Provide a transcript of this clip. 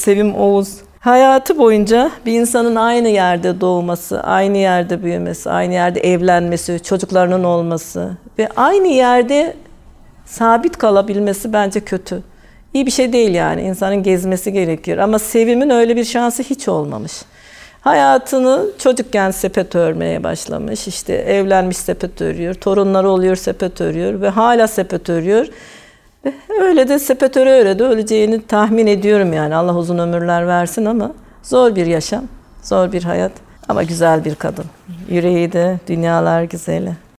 Sevim Oğuz. Hayatı boyunca bir insanın aynı yerde doğması, aynı yerde büyümesi, aynı yerde evlenmesi, çocuklarının olması ve aynı yerde sabit kalabilmesi bence kötü. İyi bir şey değil yani. İnsanın gezmesi gerekiyor. Ama Sevim'in öyle bir şansı hiç olmamış. Hayatını çocukken sepet örmeye başlamış. İşte evlenmiş sepet örüyor. Torunları oluyor sepet örüyor. Ve hala sepet örüyor. Ve öyle de sepet öre öre de öleceğini tahmin ediyorum yani. Allah uzun ömürler versin ama zor bir yaşam. Zor bir hayat. Ama güzel bir kadın. Yüreği de dünyalar güzeli.